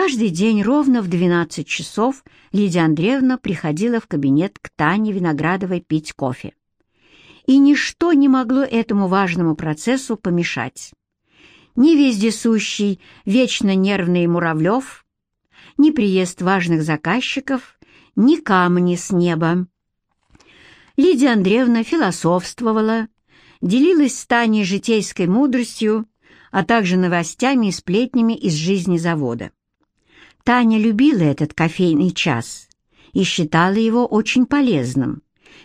Каждый день ровно в 12 часов Лидия Андреевна приходила в кабинет к Тане Виноградовой пить кофе. И ничто не могло этому важному процессу помешать. Ни вездесущий, вечно нервный Муравлев, ни приезд важных заказчиков, ни камни с неба. Лидия Андреевна философствовала, делилась с Таней житейской мудростью, а также новостями и сплетнями из жизни завода. Таня любила этот кофейный час и считала его очень полезным,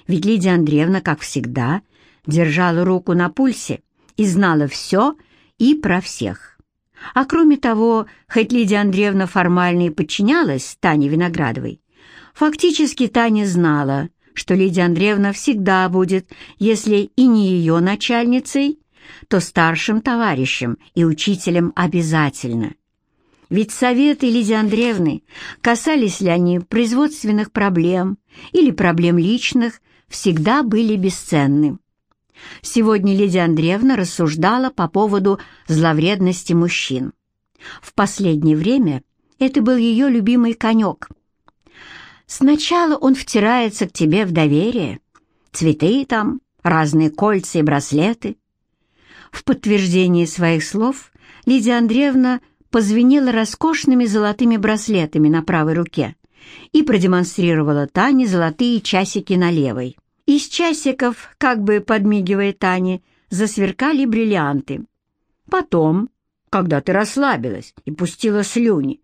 ведь Лидия Андреевна, как всегда, держала руку на пульсе и знала все и про всех. А кроме того, хоть Лидия Андреевна формально и подчинялась Тане Виноградовой, фактически Таня знала, что Лидия Андреевна всегда будет, если и не ее начальницей, то старшим товарищем и учителем обязательно. Ведь советы Лидии Андреевны, касались ли они производственных проблем или проблем личных, всегда были бесценны. Сегодня Лидия Андреевна рассуждала по поводу зловредности мужчин. В последнее время это был ее любимый конек. Сначала он втирается к тебе в доверие. Цветы там, разные кольца и браслеты. В подтверждение своих слов Лидия Андреевна позвенела роскошными золотыми браслетами на правой руке и продемонстрировала Тане золотые часики на левой. Из часиков, как бы подмигивая Тане, засверкали бриллианты. Потом, когда ты расслабилась и пустила слюни,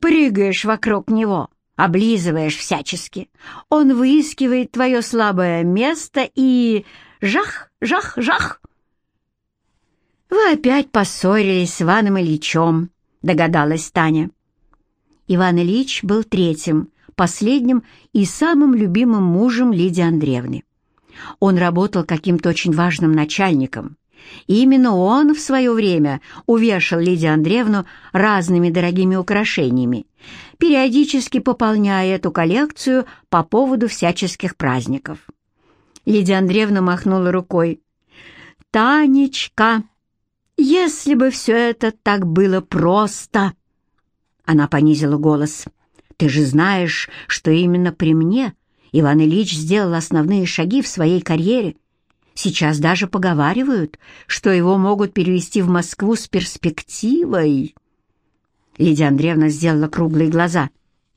прыгаешь вокруг него, облизываешь всячески, он выискивает твое слабое место и... Жах, жах, жах! «Вы опять поссорились с Иваном Ильичем», — догадалась Таня. Иван Ильич был третьим, последним и самым любимым мужем Лидии Андреевны. Он работал каким-то очень важным начальником, и именно он в свое время увешал Лидию Андреевну разными дорогими украшениями, периодически пополняя эту коллекцию по поводу всяческих праздников. Лидия Андреевна махнула рукой. «Танечка!» Если бы все это так было просто!» Она понизила голос. «Ты же знаешь, что именно при мне Иван Ильич сделал основные шаги в своей карьере. Сейчас даже поговаривают, что его могут перевести в Москву с перспективой». Лидия Андреевна сделала круглые глаза.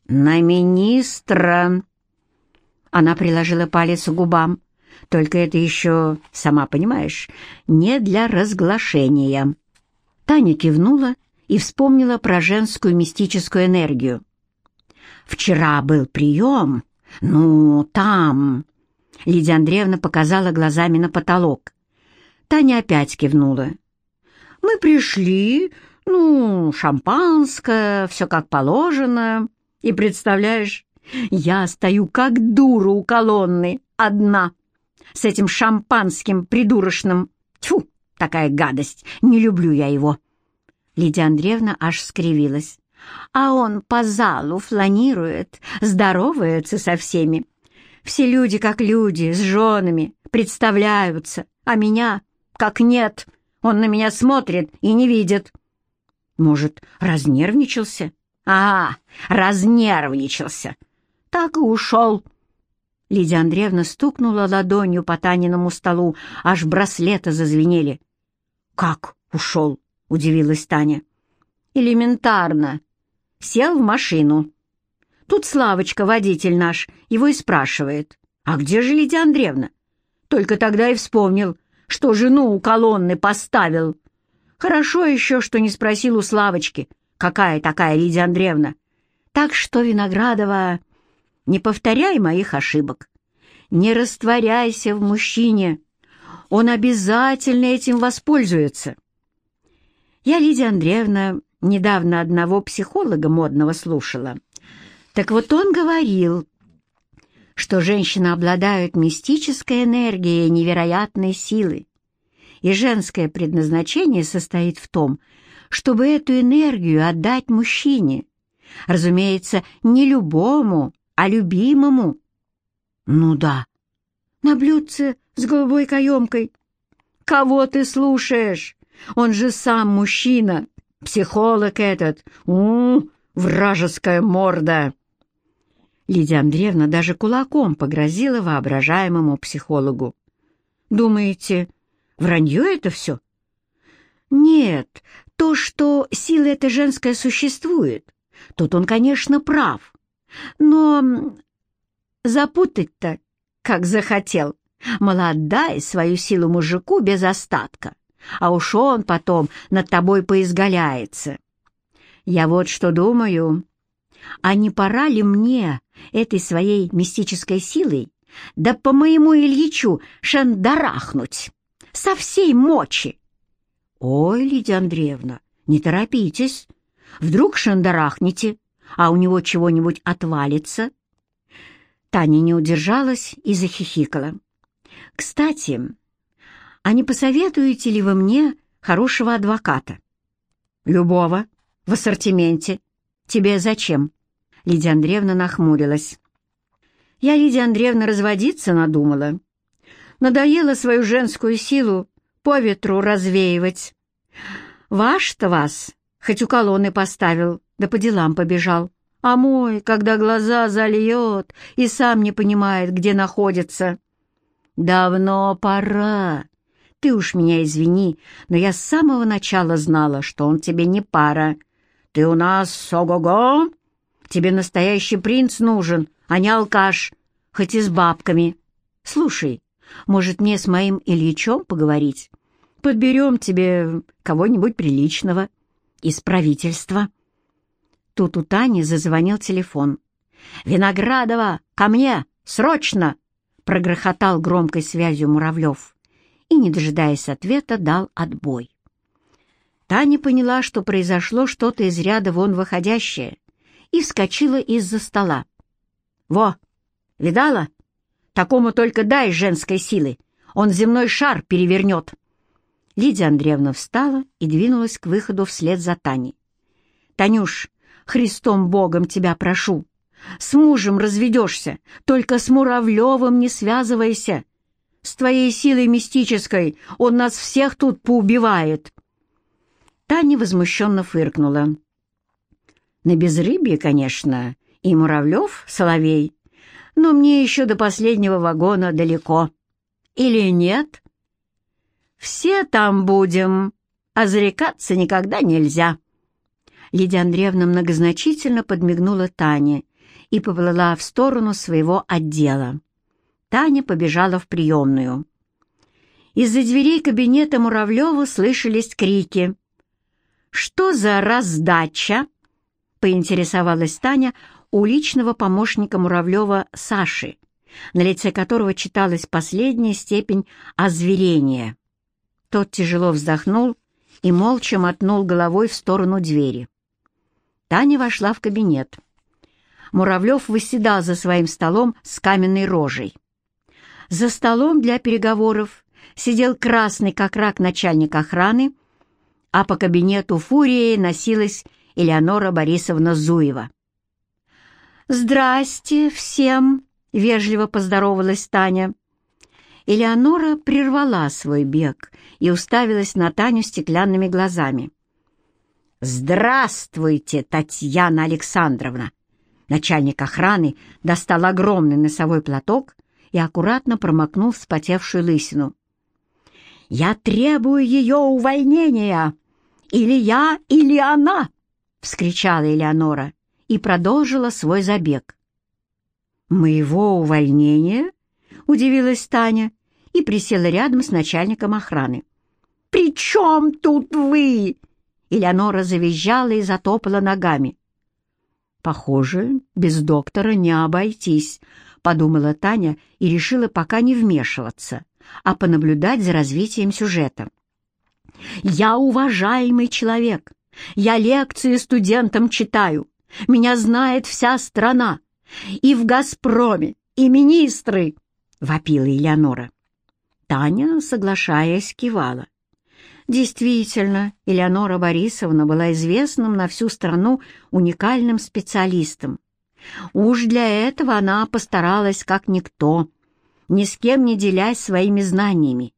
«На министра!» Она приложила палец к губам. Только это еще, сама понимаешь, не для разглашения». Таня кивнула и вспомнила про женскую мистическую энергию. «Вчера был прием. Ну, там...» Лидия Андреевна показала глазами на потолок. Таня опять кивнула. «Мы пришли, ну, шампанское, все как положено. И представляешь, я стою как дура у колонны, одна» с этим шампанским придурочным. Тьфу, такая гадость, не люблю я его. Лидия Андреевна аж скривилась. А он по залу фланирует, здоровается со всеми. Все люди как люди, с женами, представляются, а меня как нет. Он на меня смотрит и не видит. Может, разнервничался? А, разнервничался. Так и ушел. Лидия Андреевна стукнула ладонью по Таниному столу, аж браслеты зазвенели. «Как ушел?» — удивилась Таня. «Элементарно. Сел в машину. Тут Славочка, водитель наш, его и спрашивает. А где же Лидия Андреевна? Только тогда и вспомнил, что жену у колонны поставил. Хорошо еще, что не спросил у Славочки, какая такая Лидия Андреевна. Так что Виноградова не повторяй моих ошибок. Не растворяйся в мужчине. Он обязательно этим воспользуется. Я, Лидия Андреевна, недавно одного психолога модного слушала. Так вот он говорил, что женщины обладают мистической энергией невероятной силы, и женское предназначение состоит в том, чтобы эту энергию отдать мужчине. Разумеется, не любому, а любимому. Ну да, на блюдце с голубой каемкой. Кого ты слушаешь? Он же сам мужчина, психолог этот. У, вражеская морда!» Лидия Андреевна даже кулаком погрозила воображаемому психологу. «Думаете, вранье это все?» «Нет, то, что сила эта женская существует, тут он, конечно, прав. Но запутать-то, как захотел, мол, отдай свою силу мужику без остатка, а уж он потом над тобой поизгаляется. Я вот что думаю, а не пора ли мне этой своей мистической силой, да по моему Ильичу шандарахнуть со всей мочи. Ой, Лидия Андреевна, не торопитесь, вдруг шандарахнете, а у него чего-нибудь отвалится. Таня не удержалась и захихикала. «Кстати, а не посоветуете ли вы мне хорошего адвоката?» «Любого, в ассортименте. Тебе зачем?» Лидия Андреевна нахмурилась. «Я, Лидия Андреевна, разводиться надумала. Надоело свою женскую силу по ветру развеивать. Ваш-то вас, хоть у колонны поставил, да по делам побежал. А мой, когда глаза зальет и сам не понимает, где находится. Давно пора. Ты уж меня извини, но я с самого начала знала, что он тебе не пара. Ты у нас ого-го, Тебе настоящий принц нужен, а не алкаш, хоть и с бабками. Слушай, может, мне с моим Ильичом поговорить? Подберем тебе кого-нибудь приличного из правительства». Тут у Тани зазвонил телефон. «Виноградова, ко мне! Срочно!» прогрохотал громкой связью Муравлев и, не дожидаясь ответа, дал отбой. Таня поняла, что произошло что-то из ряда вон выходящее, и вскочила из-за стола. «Во! Видала? Такому только дай женской силы, он земной шар перевернет!» Лидия Андреевна встала и двинулась к выходу вслед за Таней. «Танюш, Христом Богом тебя прошу, с мужем разведешься, только с Муравлевым не связывайся. С твоей силой мистической он нас всех тут поубивает!» Таня возмущенно фыркнула. На безрыбье, конечно, и Муравлев, Соловей, но мне еще до последнего вагона далеко. Или нет? Все там будем, а зарекаться никогда нельзя. Лидия Андреевна многозначительно подмигнула Тане и поплыла в сторону своего отдела. Таня побежала в приемную. Из-за дверей кабинета Муравлева слышались крики. «Что за раздача?» поинтересовалась Таня у личного помощника Муравлева Саши, на лице которого читалась последняя степень озверения. Тот тяжело вздохнул и молча мотнул головой в сторону двери. Таня вошла в кабинет. Муравлев восседал за своим столом с каменной рожей. За столом для переговоров сидел красный как рак начальник охраны, а по кабинету фурией носилась Элеонора Борисовна Зуева. «Здрасте всем!» — вежливо поздоровалась Таня. Элеонора прервала свой бег и уставилась на Таню стеклянными глазами. «Здравствуйте, Татьяна Александровна!» Начальник охраны достал огромный носовой платок и аккуратно промокнул вспотевшую лысину. «Я требую ее увольнения! Или я, или она!» вскричала Элеонора и продолжила свой забег. «Моего увольнения?» — удивилась Таня и присела рядом с начальником охраны. «При чем тут вы?» Элеонора завизжала и затопала ногами. «Похоже, без доктора не обойтись», — подумала Таня и решила пока не вмешиваться, а понаблюдать за развитием сюжета. «Я уважаемый человек, я лекции студентам читаю. Меня знает вся страна. И в «Газпроме», и министры!» — вопила Элеонора. Таня, соглашаясь, кивала. Действительно, Элеонора Борисовна была известным на всю страну уникальным специалистом. Уж для этого она постаралась как никто, ни с кем не делясь своими знаниями.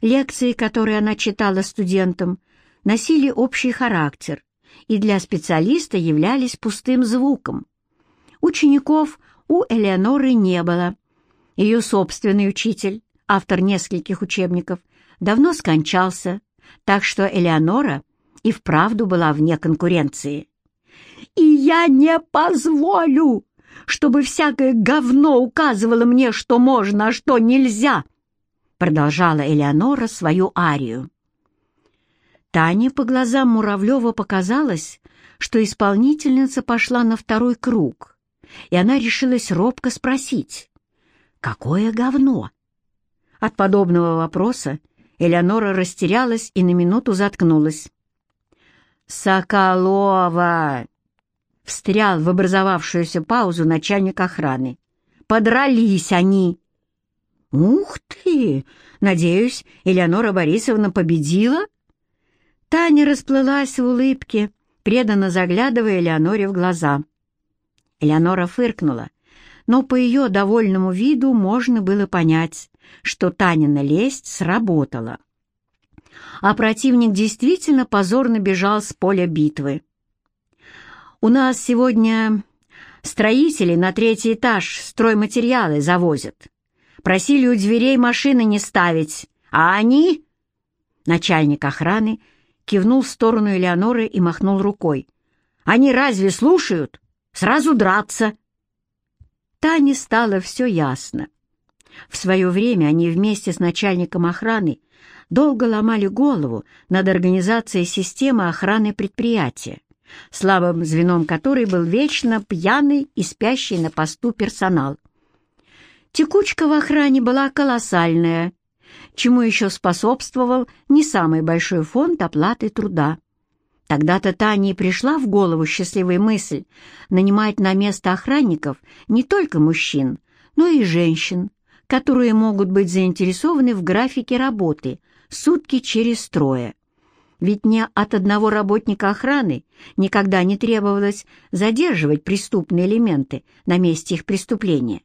Лекции, которые она читала студентам, носили общий характер и для специалиста являлись пустым звуком. Учеников у Элеоноры не было. Ее собственный учитель, автор нескольких учебников, давно скончался, так что Элеонора и вправду была вне конкуренции. «И я не позволю, чтобы всякое говно указывало мне, что можно, а что нельзя!» продолжала Элеонора свою арию. Тане по глазам Муравлева показалось, что исполнительница пошла на второй круг, и она решилась робко спросить, «Какое говно?» От подобного вопроса Элеонора растерялась и на минуту заткнулась. «Соколова!» — встрял в образовавшуюся паузу начальник охраны. «Подрались они!» «Ух ты! Надеюсь, Элеонора Борисовна победила?» Таня расплылась в улыбке, преданно заглядывая Элеоноре в глаза. Элеонора фыркнула, но по ее довольному виду можно было понять, что Танина лесть сработала. А противник действительно позорно бежал с поля битвы. «У нас сегодня строители на третий этаж стройматериалы завозят. Просили у дверей машины не ставить, а они...» Начальник охраны кивнул в сторону Элеоноры и махнул рукой. «Они разве слушают? Сразу драться!» Тане стало все ясно. В свое время они вместе с начальником охраны долго ломали голову над организацией системы охраны предприятия, слабым звеном которой был вечно пьяный и спящий на посту персонал. Текучка в охране была колоссальная, чему еще способствовал не самый большой фонд оплаты труда. Тогда-то Тане пришла в голову счастливая мысль нанимать на место охранников не только мужчин, но и женщин, которые могут быть заинтересованы в графике работы сутки через трое. Ведь не от одного работника охраны никогда не требовалось задерживать преступные элементы на месте их преступления.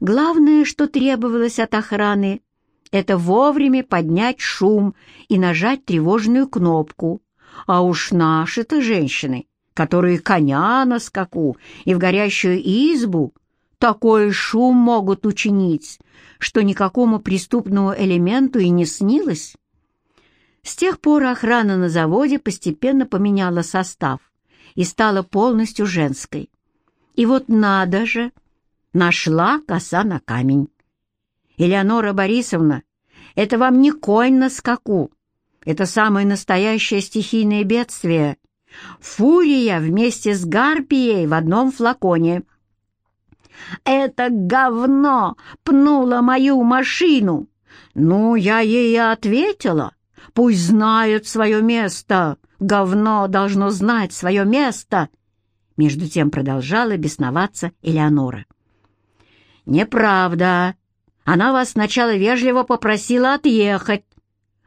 Главное, что требовалось от охраны, это вовремя поднять шум и нажать тревожную кнопку. А уж наши-то женщины, которые коня на скаку и в горящую избу, такой шум могут учинить, что никакому преступному элементу и не снилось. С тех пор охрана на заводе постепенно поменяла состав и стала полностью женской. И вот надо же, нашла коса на камень. Элеонора Борисовна, это вам не конь на скаку. Это самое настоящее стихийное бедствие. Фурия вместе с гарпией в одном флаконе. «Это говно пнуло мою машину!» «Ну, я ей и ответила. Пусть знают свое место. Говно должно знать свое место!» Между тем продолжала бесноваться Элеонора. «Неправда. Она вас сначала вежливо попросила отъехать».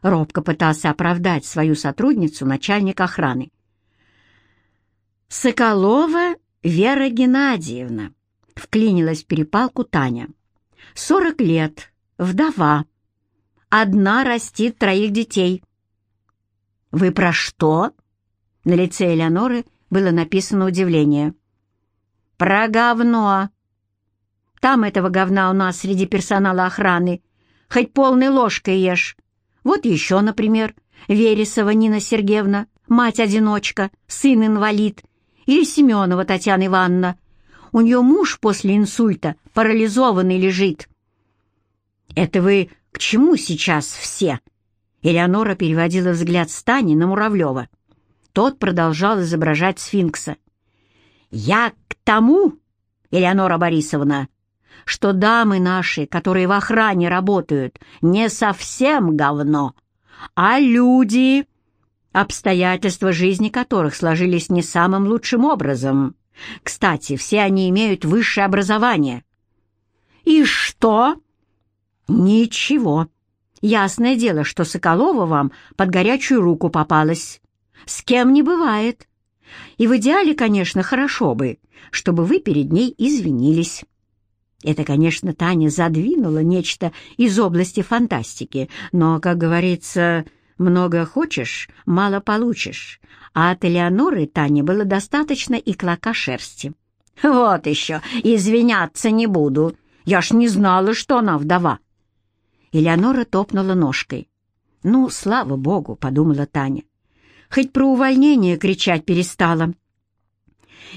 Робко пытался оправдать свою сотрудницу начальник охраны. «Соколова Вера Геннадьевна», — вклинилась в перепалку Таня. «Сорок лет, вдова. Одна растит троих детей». «Вы про что?» На лице Элеоноры было написано удивление. «Про говно», там этого говна у нас среди персонала охраны. Хоть полной ложкой ешь. Вот еще, например, Вересова Нина Сергеевна, мать-одиночка, сын-инвалид, или Семенова Татьяна Ивановна. У нее муж после инсульта парализованный лежит. «Это вы к чему сейчас все?» Элеонора переводила взгляд Стани на Муравлева. Тот продолжал изображать сфинкса. «Я к тому, Элеонора Борисовна, что дамы наши, которые в охране работают, не совсем говно, а люди, обстоятельства жизни которых сложились не самым лучшим образом. Кстати, все они имеют высшее образование. И что? Ничего. Ясное дело, что Соколова вам под горячую руку попалась. С кем не бывает. И в идеале, конечно, хорошо бы, чтобы вы перед ней извинились. Это, конечно, Таня задвинула нечто из области фантастики, но, как говорится, Много хочешь, мало получишь, а от Элеоноры Тане было достаточно и клока шерсти. «Вот еще, извиняться не буду. Я ж не знала, что она вдова». Элеонора топнула ножкой. «Ну, слава богу», — подумала Таня. «Хоть про увольнение кричать перестала».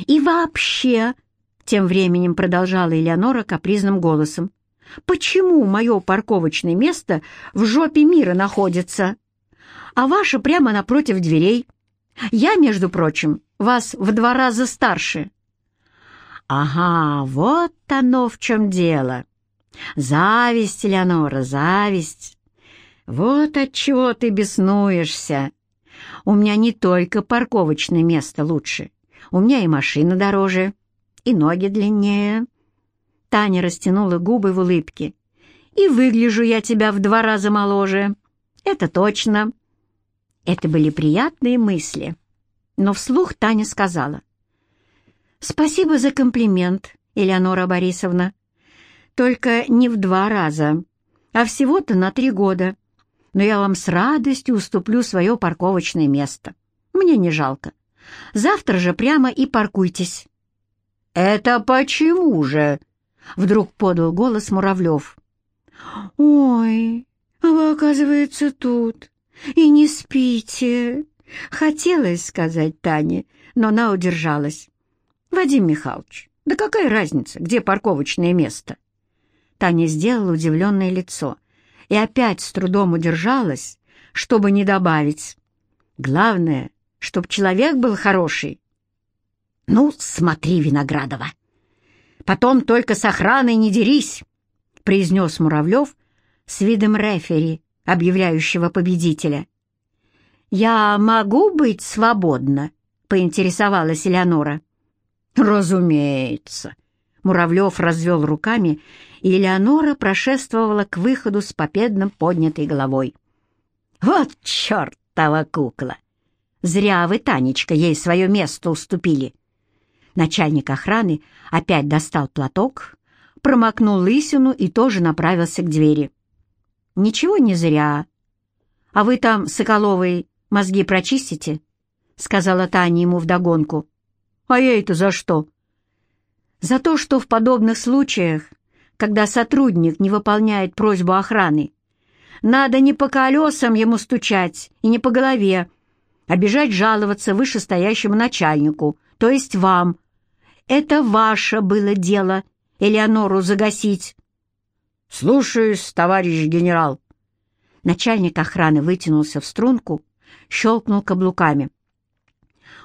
«И вообще», — тем временем продолжала Элеонора капризным голосом, «почему мое парковочное место в жопе мира находится, а ваше прямо напротив дверей? Я, между прочим, вас в два раза старше». «Ага, вот оно в чем дело. Зависть, Элеонора, зависть. Вот от чего ты беснуешься. У меня не только парковочное место лучше, у меня и машина дороже, и ноги длиннее. Таня растянула губы в улыбке. И выгляжу я тебя в два раза моложе. Это точно. Это были приятные мысли. Но вслух Таня сказала. «Спасибо за комплимент, Элеонора Борисовна. Только не в два раза, а всего-то на три года но я вам с радостью уступлю свое парковочное место. Мне не жалко. Завтра же прямо и паркуйтесь». «Это почему же?» — вдруг подал голос Муравлев. «Ой, а вы, оказывается, тут. И не спите». Хотелось сказать Тане, но она удержалась. «Вадим Михайлович, да какая разница, где парковочное место?» Таня сделала удивленное лицо — и опять с трудом удержалась, чтобы не добавить. Главное, чтоб человек был хороший. Ну, смотри, Виноградова. Потом только с охраной не дерись, произнес Муравлев с видом рефери, объявляющего победителя. «Я могу быть свободна?» — поинтересовалась Элеонора. «Разумеется». Муравлев развел руками и Элеонора прошествовала к выходу с победно поднятой головой. «Вот чертова кукла! Зря вы, Танечка, ей свое место уступили!» Начальник охраны опять достал платок, промокнул лысину и тоже направился к двери. «Ничего не зря. А вы там, Соколовой, мозги прочистите?» — сказала Таня ему вдогонку. «А я это за что?» «За то, что в подобных случаях когда сотрудник не выполняет просьбу охраны. Надо не по колесам ему стучать и не по голове, а бежать жаловаться вышестоящему начальнику, то есть вам. Это ваше было дело Элеонору загасить. «Слушаюсь, товарищ генерал». Начальник охраны вытянулся в струнку, щелкнул каблуками.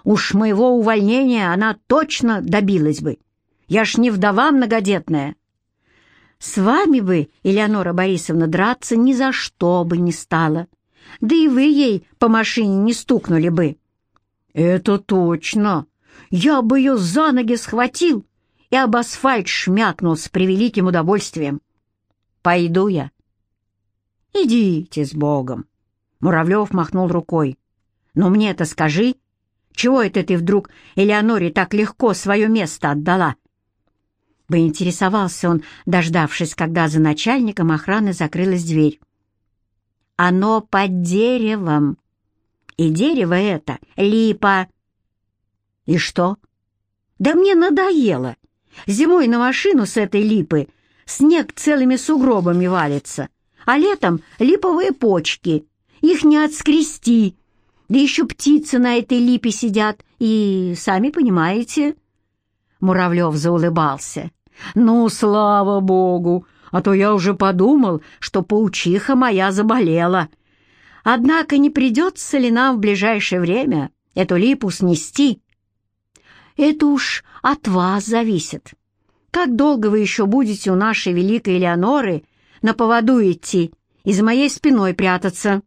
«Уж моего увольнения она точно добилась бы. Я ж не вдова многодетная». С вами бы, Элеонора Борисовна, драться ни за что бы не стала. Да и вы ей по машине не стукнули бы. Это точно. Я бы ее за ноги схватил и об асфальт шмякнул с превеликим удовольствием. Пойду я. Идите с Богом. Муравлев махнул рукой. Но мне-то скажи, чего это ты вдруг Элеоноре так легко свое место отдала? Поинтересовался он, дождавшись, когда за начальником охраны закрылась дверь. «Оно под деревом. И дерево это — липа». «И что?» «Да мне надоело. Зимой на машину с этой липы снег целыми сугробами валится, а летом липовые почки. Их не отскрести. Да еще птицы на этой липе сидят, и, сами понимаете...» Муравлев заулыбался. «Ну, слава богу! А то я уже подумал, что паучиха моя заболела. Однако не придется ли нам в ближайшее время эту липу снести?» «Это уж от вас зависит. Как долго вы еще будете у нашей великой Элеоноры на поводу идти и за моей спиной прятаться?»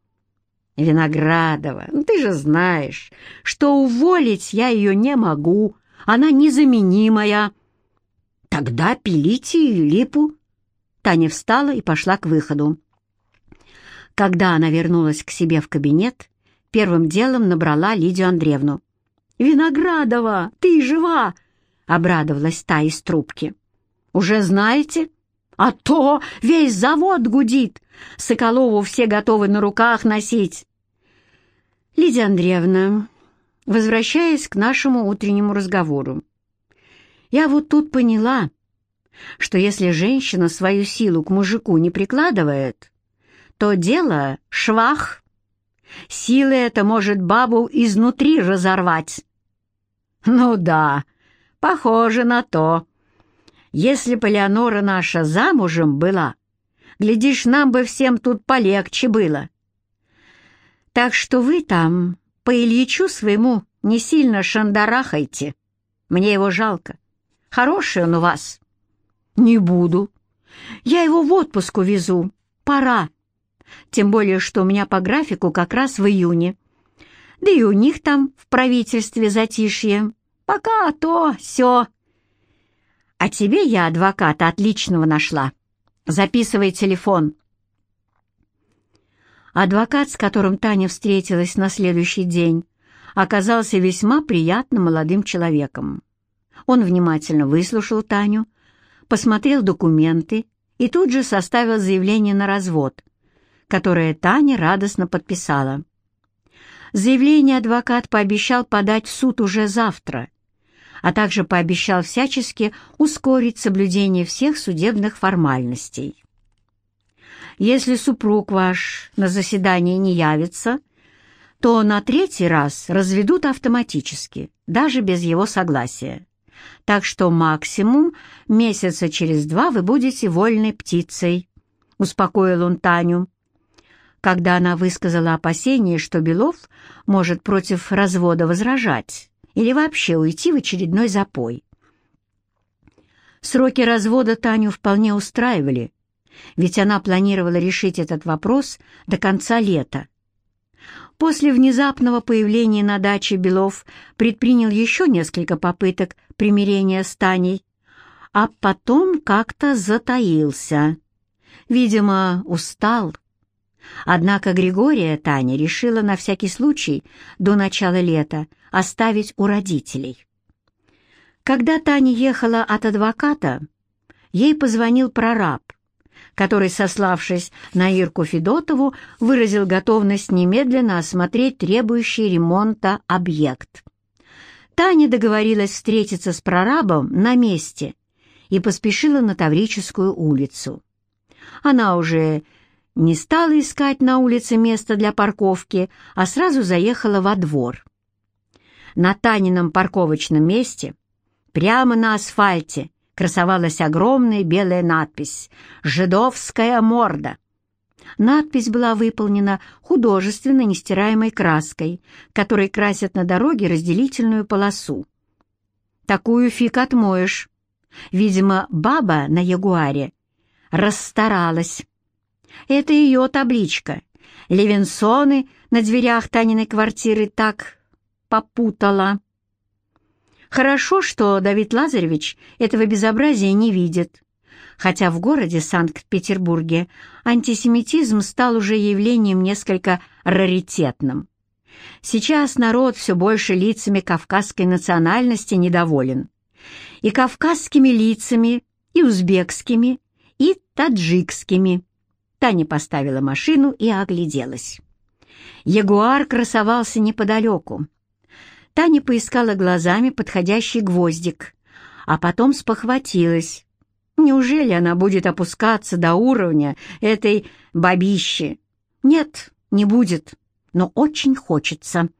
«Виноградова, ну ты же знаешь, что уволить я ее не могу, она незаменимая». «Тогда пилите липу». Таня встала и пошла к выходу. Когда она вернулась к себе в кабинет, первым делом набрала Лидию Андреевну. «Виноградова, ты жива!» — обрадовалась та из трубки. «Уже знаете? А то весь завод гудит. Соколову все готовы на руках носить. Лидия Андреевна, возвращаясь к нашему утреннему разговору, я вот тут поняла, что если женщина свою силу к мужику не прикладывает, то дело швах. Сила это может бабу изнутри разорвать. Ну да, похоже на то. Если бы Леонора наша замужем была, глядишь, нам бы всем тут полегче было. Так что вы там по Ильичу своему не сильно шандарахайте. Мне его жалко. Хороший он у вас. Не буду. Я его в отпуск увезу. Пора. Тем более, что у меня по графику как раз в июне. Да и у них там в правительстве затишье. Пока то, все. А тебе я адвоката отличного нашла. Записывай телефон. Адвокат, с которым Таня встретилась на следующий день, оказался весьма приятным молодым человеком. Он внимательно выслушал Таню, посмотрел документы и тут же составил заявление на развод, которое Таня радостно подписала. Заявление адвокат пообещал подать в суд уже завтра, а также пообещал всячески ускорить соблюдение всех судебных формальностей. Если супруг ваш на заседание не явится, то на третий раз разведут автоматически, даже без его согласия. Так что максимум месяца через два вы будете вольной птицей», — успокоил он Таню. Когда она высказала опасение, что Белов может против развода возражать или вообще уйти в очередной запой. Сроки развода Таню вполне устраивали, ведь она планировала решить этот вопрос до конца лета. После внезапного появления на даче Белов предпринял еще несколько попыток примирения с Таней, а потом как-то затаился. Видимо, устал. Однако Григория Таня решила на всякий случай до начала лета оставить у родителей. Когда Таня ехала от адвоката, ей позвонил прораб который, сославшись на Ирку Федотову, выразил готовность немедленно осмотреть требующий ремонта объект. Таня договорилась встретиться с прорабом на месте и поспешила на Таврическую улицу. Она уже не стала искать на улице место для парковки, а сразу заехала во двор. На Танином парковочном месте, прямо на асфальте, красовалась огромная белая надпись «Жидовская морда». Надпись была выполнена художественно нестираемой краской, которой красят на дороге разделительную полосу. Такую фиг отмоешь. Видимо, баба на ягуаре расстаралась. Это ее табличка. Левинсоны на дверях Таниной квартиры так попутала. Хорошо, что Давид Лазаревич этого безобразия не видит, хотя в городе Санкт-Петербурге антисемитизм стал уже явлением несколько раритетным. Сейчас народ все больше лицами кавказской национальности недоволен. И кавказскими лицами, и узбекскими, и таджикскими. Таня поставила машину и огляделась. Ягуар красовался неподалеку, Таня поискала глазами подходящий гвоздик, а потом спохватилась. Неужели она будет опускаться до уровня этой бабищи? Нет, не будет, но очень хочется.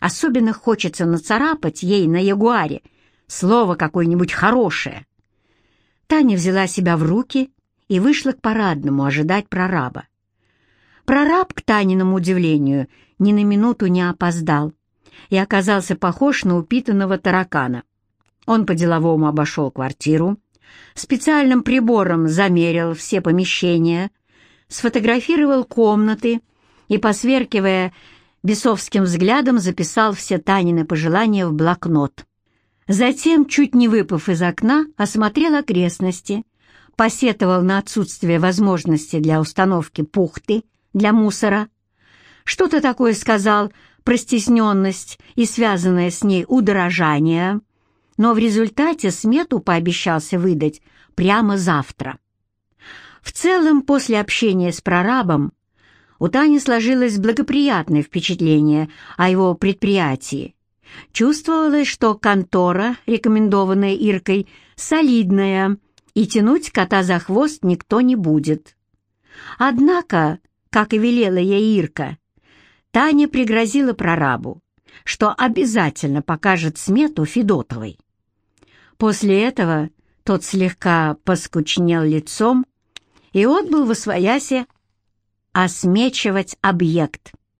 Особенно хочется нацарапать ей на ягуаре слово какое-нибудь хорошее. Таня взяла себя в руки и вышла к парадному ожидать прораба. Прораб, к Таниному удивлению, ни на минуту не опоздал и оказался похож на упитанного таракана. Он по-деловому обошел квартиру, специальным прибором замерил все помещения, сфотографировал комнаты и, посверкивая бесовским взглядом, записал все Танины пожелания в блокнот. Затем, чуть не выпав из окна, осмотрел окрестности, посетовал на отсутствие возможности для установки пухты для мусора, что-то такое сказал про стесненность и связанное с ней удорожание, но в результате смету пообещался выдать прямо завтра. В целом, после общения с прорабом, У Тани сложилось благоприятное впечатление о его предприятии. Чувствовалось, что контора, рекомендованная Иркой, солидная, и тянуть кота за хвост никто не будет. Однако, как и велела ей Ирка, Таня пригрозила прорабу, что обязательно покажет смету Федотовой. После этого тот слегка поскучнел лицом и отбыл во своясе осмечивать объект.